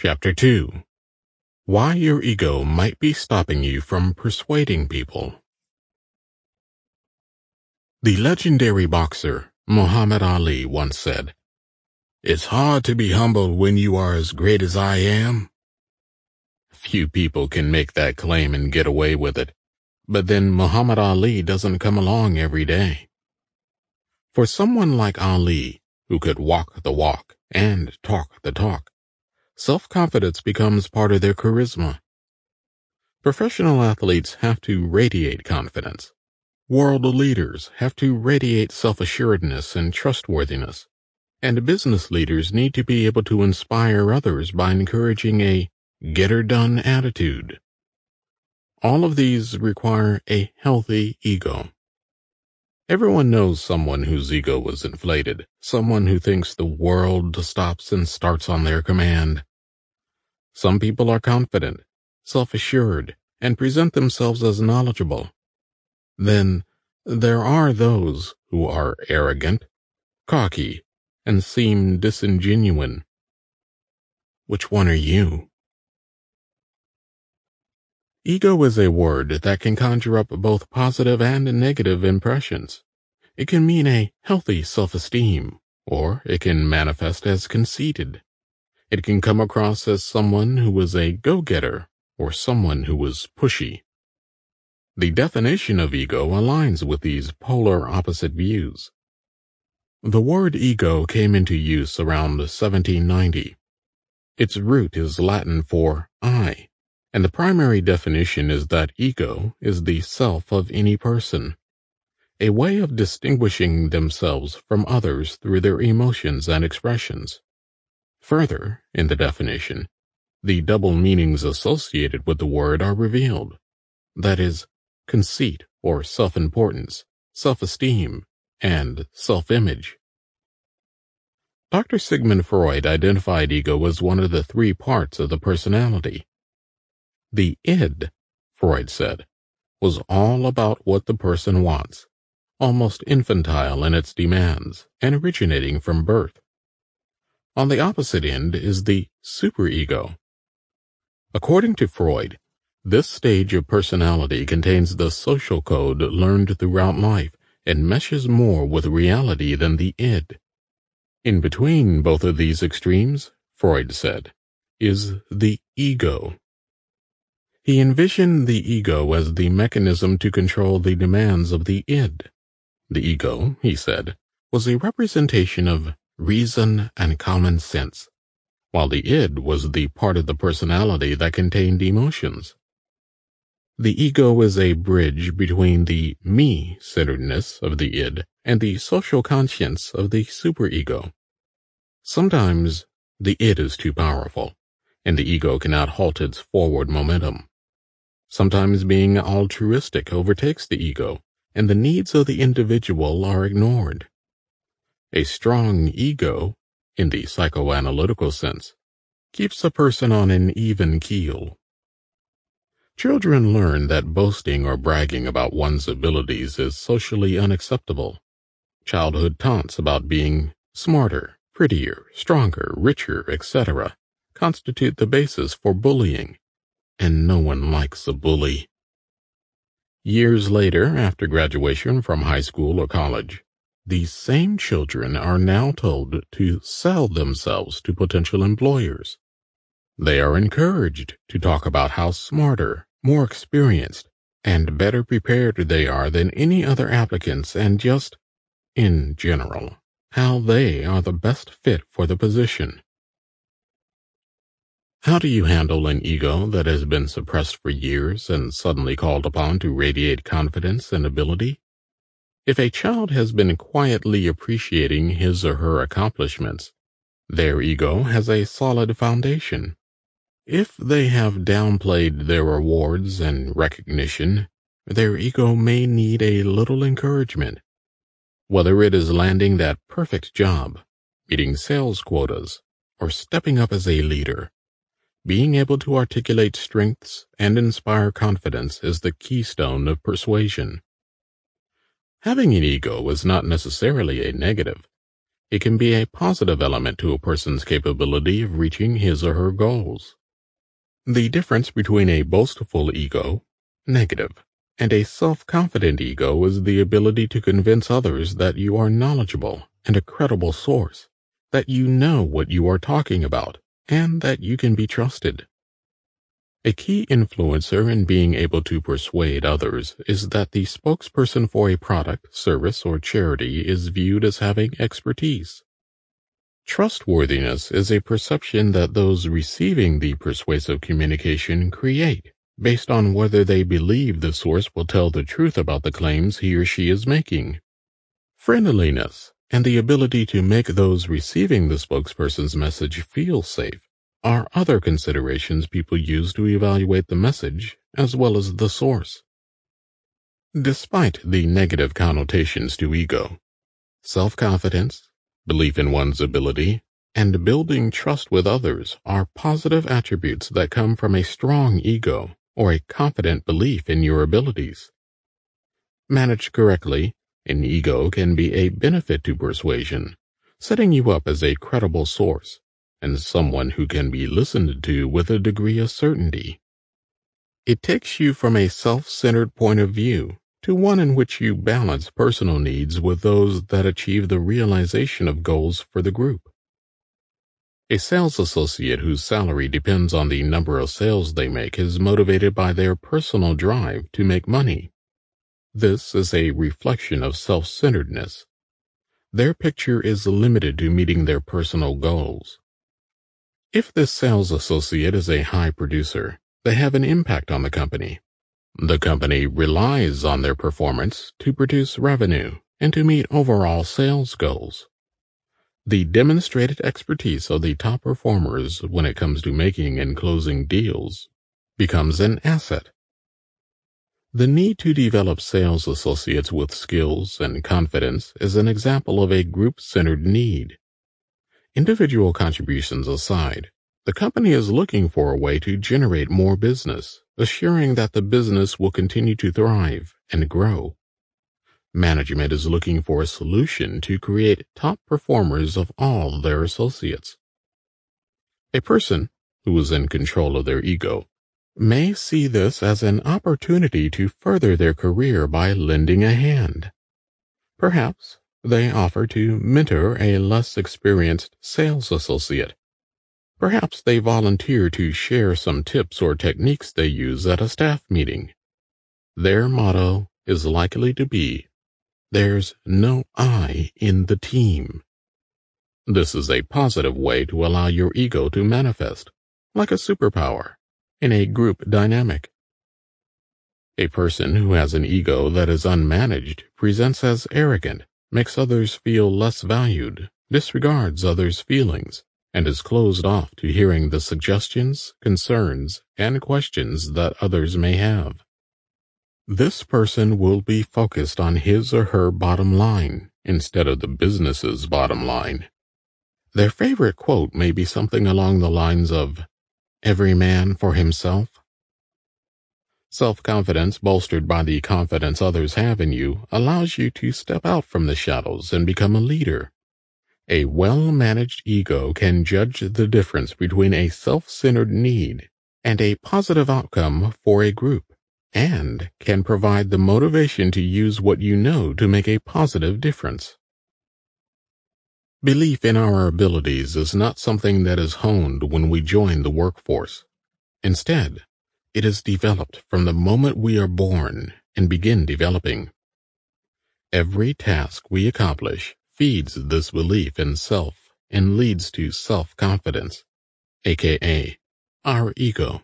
Chapter 2 Why Your Ego Might Be Stopping You from Persuading People. The legendary boxer Muhammad Ali once said, It's hard to be humble when you are as great as I am. Few people can make that claim and get away with it, but then Muhammad Ali doesn't come along every day. For someone like Ali, who could walk the walk and talk the talk, self-confidence becomes part of their charisma. Professional athletes have to radiate confidence. World leaders have to radiate self-assuredness and trustworthiness. And business leaders need to be able to inspire others by encouraging a get-her-done attitude. All of these require a healthy ego. Everyone knows someone whose ego was inflated, someone who thinks the world stops and starts on their command. Some people are confident, self-assured, and present themselves as knowledgeable. Then there are those who are arrogant, cocky, and seem disingenuine. Which one are you? Ego is a word that can conjure up both positive and negative impressions. It can mean a healthy self-esteem, or it can manifest as conceited. It can come across as someone who was a go-getter, or someone who was pushy. The definition of ego aligns with these polar opposite views. The word ego came into use around 1790. Its root is Latin for I, and the primary definition is that ego is the self of any person, a way of distinguishing themselves from others through their emotions and expressions. Further, in the definition, the double meanings associated with the word are revealed. That is, conceit or self-importance, self-esteem, and self-image. Dr. Sigmund Freud identified ego as one of the three parts of the personality the id, Freud said, was all about what the person wants, almost infantile in its demands and originating from birth. On the opposite end is the superego. According to Freud, this stage of personality contains the social code learned throughout life and meshes more with reality than the id. In between both of these extremes, Freud said, is the ego. He envisioned the ego as the mechanism to control the demands of the id. The ego, he said, was a representation of reason and common sense, while the id was the part of the personality that contained emotions. The ego is a bridge between the me-centeredness of the id and the social conscience of the superego. Sometimes the id is too powerful, and the ego cannot halt its forward momentum. Sometimes being altruistic overtakes the ego, and the needs of the individual are ignored. A strong ego, in the psychoanalytical sense, keeps a person on an even keel. Children learn that boasting or bragging about one's abilities is socially unacceptable. Childhood taunts about being smarter, prettier, stronger, richer, etc. constitute the basis for bullying and no one likes a bully. Years later, after graduation from high school or college, these same children are now told to sell themselves to potential employers. They are encouraged to talk about how smarter, more experienced, and better prepared they are than any other applicants and just, in general, how they are the best fit for the position. How do you handle an ego that has been suppressed for years and suddenly called upon to radiate confidence and ability? If a child has been quietly appreciating his or her accomplishments, their ego has a solid foundation. If they have downplayed their awards and recognition, their ego may need a little encouragement. Whether it is landing that perfect job, meeting sales quotas, or stepping up as a leader, being able to articulate strengths and inspire confidence is the keystone of persuasion. Having an ego is not necessarily a negative. it can be a positive element to a person's capability of reaching his or her goals. The difference between a boastful ego, negative, and a self-confident ego is the ability to convince others that you are knowledgeable and a credible source, that you know what you are talking about, and that you can be trusted. A key influencer in being able to persuade others is that the spokesperson for a product, service, or charity is viewed as having expertise. Trustworthiness is a perception that those receiving the persuasive communication create based on whether they believe the source will tell the truth about the claims he or she is making. Friendliness and the ability to make those receiving the spokesperson's message feel safe are other considerations people use to evaluate the message as well as the source. Despite the negative connotations to ego, self-confidence, belief in one's ability, and building trust with others are positive attributes that come from a strong ego or a confident belief in your abilities. Managed correctly, an ego can be a benefit to persuasion, setting you up as a credible source and someone who can be listened to with a degree of certainty. It takes you from a self-centered point of view to one in which you balance personal needs with those that achieve the realization of goals for the group. A sales associate whose salary depends on the number of sales they make is motivated by their personal drive to make money. This is a reflection of self-centeredness. Their picture is limited to meeting their personal goals. If this sales associate is a high producer, they have an impact on the company. The company relies on their performance to produce revenue and to meet overall sales goals. The demonstrated expertise of the top performers when it comes to making and closing deals becomes an asset. The need to develop sales associates with skills and confidence is an example of a group-centered need. Individual contributions aside, the company is looking for a way to generate more business, assuring that the business will continue to thrive and grow. Management is looking for a solution to create top performers of all their associates. A person who is in control of their ego may see this as an opportunity to further their career by lending a hand. Perhaps they offer to mentor a less experienced sales associate. Perhaps they volunteer to share some tips or techniques they use at a staff meeting. Their motto is likely to be there's no I in the team. This is a positive way to allow your ego to manifest, like a superpower, in a group dynamic. A person who has an ego that is unmanaged presents as arrogant, makes others feel less valued, disregards others' feelings, and is closed off to hearing the suggestions, concerns, and questions that others may have. This person will be focused on his or her bottom line instead of the business's bottom line. Their favorite quote may be something along the lines of, every man for himself. Self-confidence bolstered by the confidence others have in you allows you to step out from the shadows and become a leader. A well-managed ego can judge the difference between a self-centered need and a positive outcome for a group and can provide the motivation to use what you know to make a positive difference. Belief in our abilities is not something that is honed when we join the workforce. Instead, it is developed from the moment we are born and begin developing. Every task we accomplish feeds this belief in self and leads to self-confidence, aka our ego.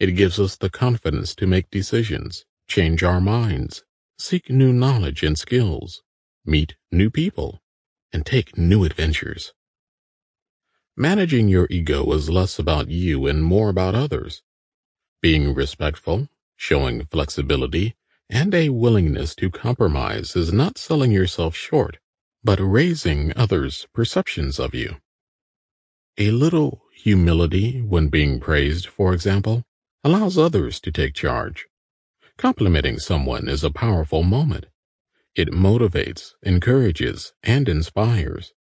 It gives us the confidence to make decisions, change our minds, seek new knowledge and skills, meet new people, and take new adventures. Managing your ego is less about you and more about others. Being respectful, showing flexibility, and a willingness to compromise is not selling yourself short, but raising others' perceptions of you. A little humility when being praised, for example, allows others to take charge. Complimenting someone is a powerful moment. It motivates, encourages, and inspires.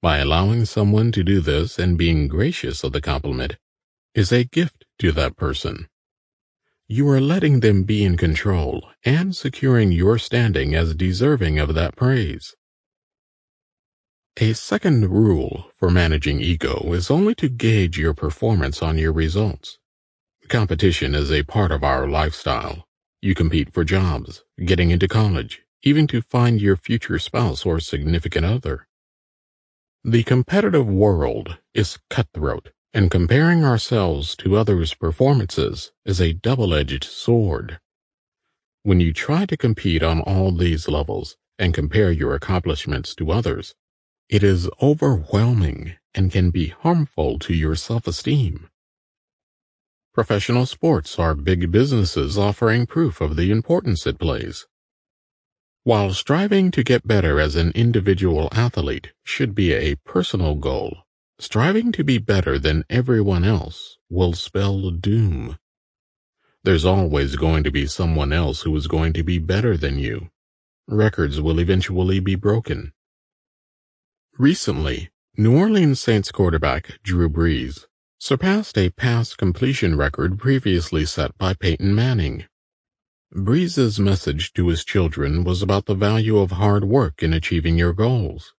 By allowing someone to do this and being gracious of the compliment is a gift to that person. You are letting them be in control and securing your standing as deserving of that praise. A second rule for managing ego is only to gauge your performance on your results. Competition is a part of our lifestyle. You compete for jobs, getting into college, even to find your future spouse or significant other. The competitive world is cutthroat, and comparing ourselves to others' performances is a double-edged sword. When you try to compete on all these levels and compare your accomplishments to others, it is overwhelming and can be harmful to your self-esteem. Professional sports are big businesses offering proof of the importance it plays. While striving to get better as an individual athlete should be a personal goal, striving to be better than everyone else will spell doom. There's always going to be someone else who is going to be better than you. Records will eventually be broken. Recently, New Orleans Saints quarterback Drew Brees surpassed a pass completion record previously set by Peyton Manning. Brees's message to his children was about the value of hard work in achieving your goals.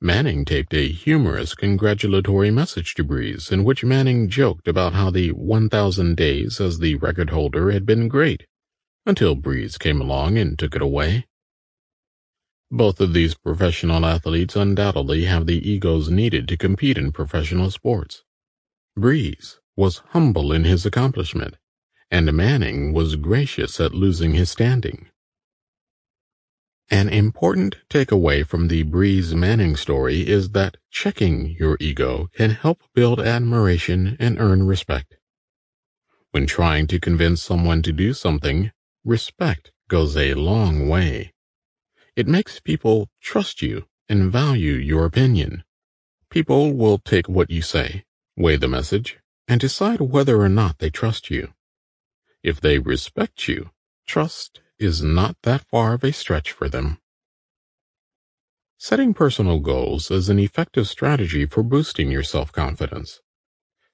Manning taped a humorous congratulatory message to Brees in which Manning joked about how the 1,000 days as the record holder had been great, until Brees came along and took it away. Both of these professional athletes undoubtedly have the egos needed to compete in professional sports. Brees was humble in his accomplishment and Manning was gracious at losing his standing. An important takeaway from the Brees Manning story is that checking your ego can help build admiration and earn respect. When trying to convince someone to do something, respect goes a long way. It makes people trust you and value your opinion. People will take what you say, weigh the message, and decide whether or not they trust you. If they respect you, trust is not that far of a stretch for them. Setting personal goals is an effective strategy for boosting your self-confidence.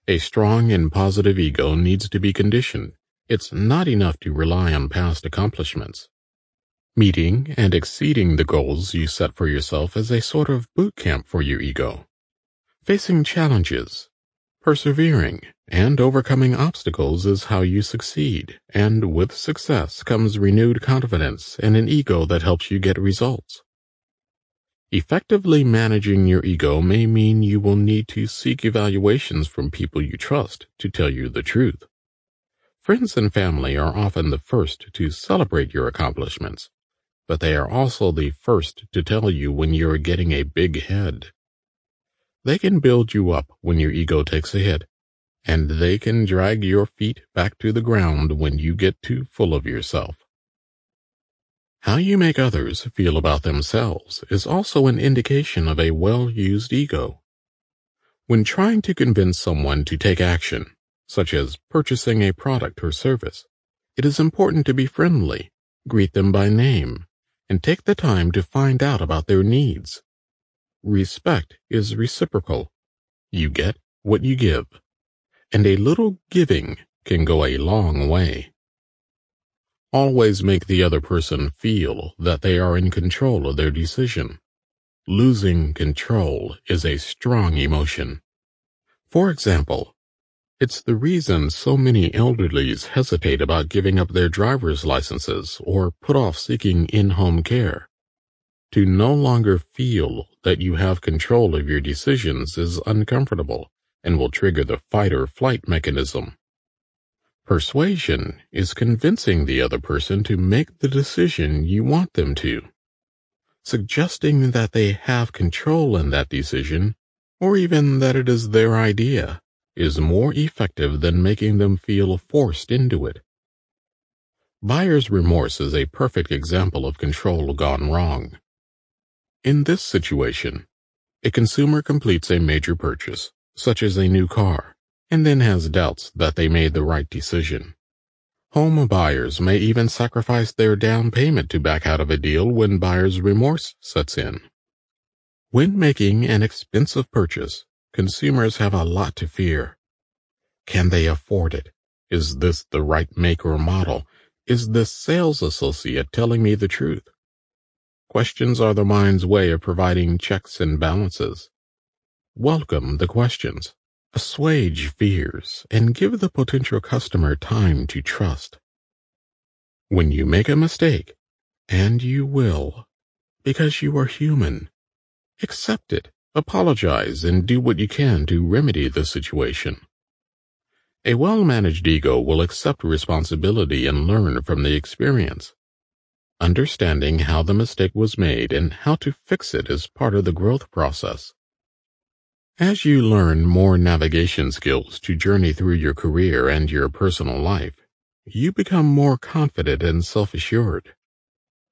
A strong and positive ego needs to be conditioned. It's not enough to rely on past accomplishments. Meeting and exceeding the goals you set for yourself is a sort of boot camp for your ego. Facing challenges, Persevering and overcoming obstacles is how you succeed, and with success comes renewed confidence and an ego that helps you get results. Effectively managing your ego may mean you will need to seek evaluations from people you trust to tell you the truth. Friends and family are often the first to celebrate your accomplishments, but they are also the first to tell you when you're getting a big head. They can build you up when your ego takes a hit, and they can drag your feet back to the ground when you get too full of yourself. How you make others feel about themselves is also an indication of a well-used ego. When trying to convince someone to take action, such as purchasing a product or service, it is important to be friendly, greet them by name, and take the time to find out about their needs. Respect is reciprocal. You get what you give. And a little giving can go a long way. Always make the other person feel that they are in control of their decision. Losing control is a strong emotion. For example, it's the reason so many elderlies hesitate about giving up their driver's licenses or put off seeking in-home care. To no longer feel that you have control of your decisions is uncomfortable and will trigger the fight or flight mechanism. Persuasion is convincing the other person to make the decision you want them to. Suggesting that they have control in that decision, or even that it is their idea, is more effective than making them feel forced into it. Buyer's remorse is a perfect example of control gone wrong. In this situation, a consumer completes a major purchase, such as a new car, and then has doubts that they made the right decision. Home buyers may even sacrifice their down payment to back out of a deal when buyer's remorse sets in. When making an expensive purchase, consumers have a lot to fear. Can they afford it? Is this the right make or model? Is this sales associate telling me the truth? Questions are the mind's way of providing checks and balances. Welcome the questions. Assuage fears and give the potential customer time to trust. When you make a mistake, and you will, because you are human, accept it, apologize, and do what you can to remedy the situation. A well-managed ego will accept responsibility and learn from the experience. Understanding how the mistake was made and how to fix it is part of the growth process. As you learn more navigation skills to journey through your career and your personal life, you become more confident and self-assured.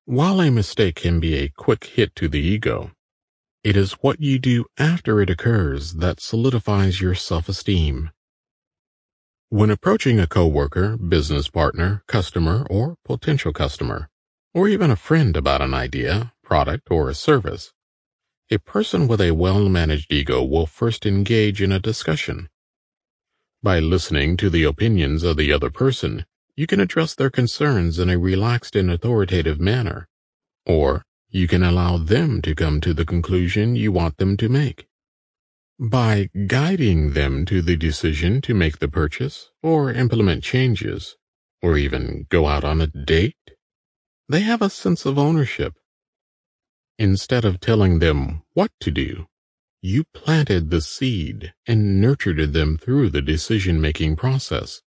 While a mistake can be a quick hit to the ego, it is what you do after it occurs that solidifies your self-esteem. When approaching a coworker, business partner, customer, or potential customer, or even a friend about an idea, product, or a service, a person with a well-managed ego will first engage in a discussion. By listening to the opinions of the other person, you can address their concerns in a relaxed and authoritative manner, or you can allow them to come to the conclusion you want them to make. By guiding them to the decision to make the purchase, or implement changes, or even go out on a date, they have a sense of ownership Instead of telling them what to do, you planted the seed and nurtured them through the decision-making process.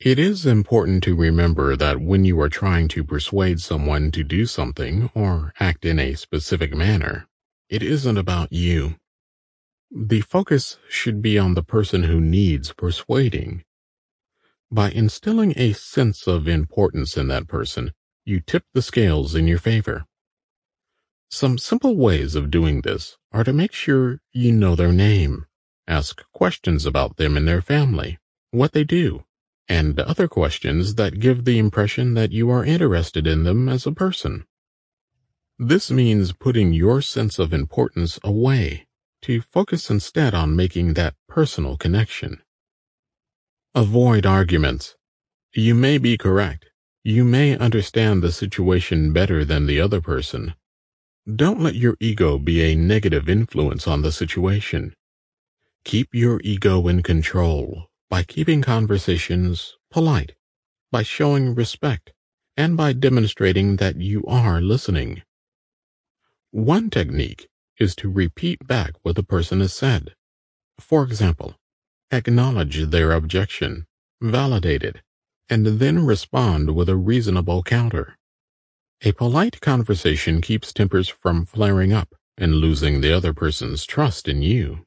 It is important to remember that when you are trying to persuade someone to do something or act in a specific manner, it isn't about you. The focus should be on the person who needs persuading. By instilling a sense of importance in that person, you tip the scales in your favor. Some simple ways of doing this are to make sure you know their name, ask questions about them and their family, what they do, and other questions that give the impression that you are interested in them as a person. This means putting your sense of importance away to focus instead on making that personal connection. Avoid arguments. You may be correct, you may understand the situation better than the other person. Don't let your ego be a negative influence on the situation. Keep your ego in control by keeping conversations polite, by showing respect, and by demonstrating that you are listening. One technique is to repeat back what the person has said. For example, acknowledge their objection, validate it, and then respond with a reasonable counter. A polite conversation keeps tempers from flaring up and losing the other person's trust in you.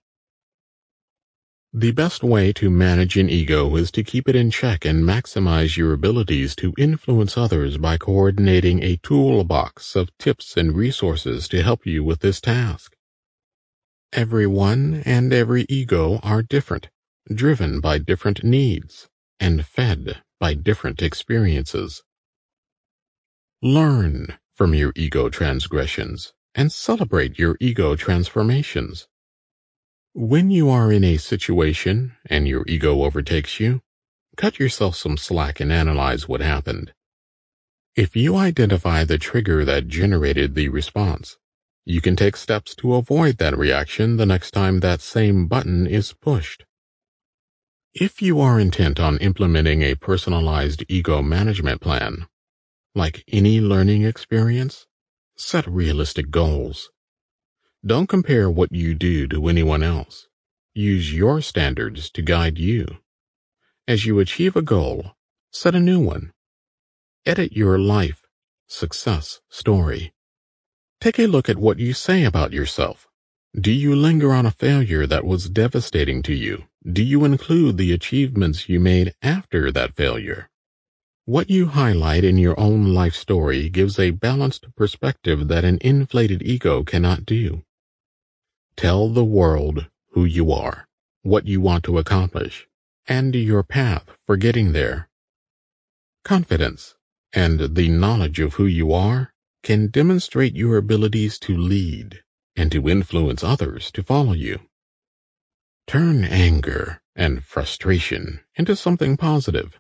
The best way to manage an ego is to keep it in check and maximize your abilities to influence others by coordinating a toolbox of tips and resources to help you with this task. Everyone and every ego are different, driven by different needs, and fed by different experiences. Learn from your ego transgressions and celebrate your ego transformations. When you are in a situation and your ego overtakes you, cut yourself some slack and analyze what happened. If you identify the trigger that generated the response, you can take steps to avoid that reaction the next time that same button is pushed. If you are intent on implementing a personalized ego management plan, like any learning experience, set realistic goals. Don't compare what you do to anyone else. Use your standards to guide you. As you achieve a goal, set a new one. Edit your life, success story. Take a look at what you say about yourself. Do you linger on a failure that was devastating to you? Do you include the achievements you made after that failure? What you highlight in your own life story gives a balanced perspective that an inflated ego cannot do. Tell the world who you are, what you want to accomplish, and your path for getting there. Confidence and the knowledge of who you are can demonstrate your abilities to lead and to influence others to follow you. Turn anger and frustration into something positive.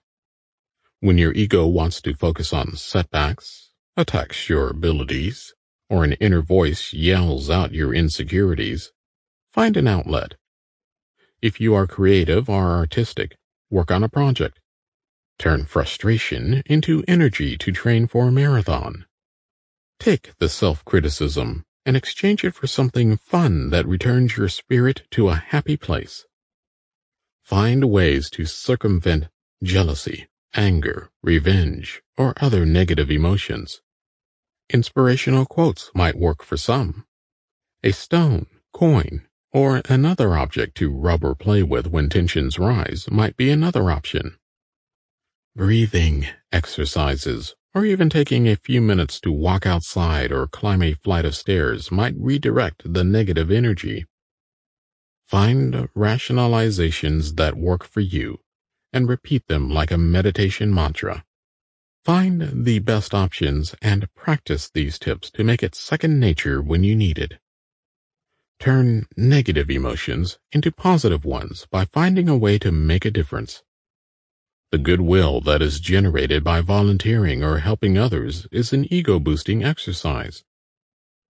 When your ego wants to focus on setbacks, attacks your abilities, or an inner voice yells out your insecurities, find an outlet. If you are creative or artistic, work on a project. Turn frustration into energy to train for a marathon. Take the self-criticism and exchange it for something fun that returns your spirit to a happy place. Find ways to circumvent jealousy, anger, revenge, or other negative emotions. Inspirational quotes might work for some. A stone, coin, or another object to rub or play with when tensions rise might be another option. Breathing exercises, or even taking a few minutes to walk outside or climb a flight of stairs might redirect the negative energy. Find rationalizations that work for you and repeat them like a meditation mantra. Find the best options and practice these tips to make it second nature when you need it. Turn negative emotions into positive ones by finding a way to make a difference. The goodwill that is generated by volunteering or helping others is an ego-boosting exercise.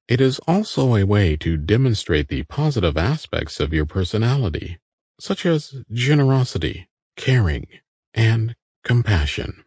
It is also a way to demonstrate the positive aspects of your personality, such as generosity, caring, and compassion.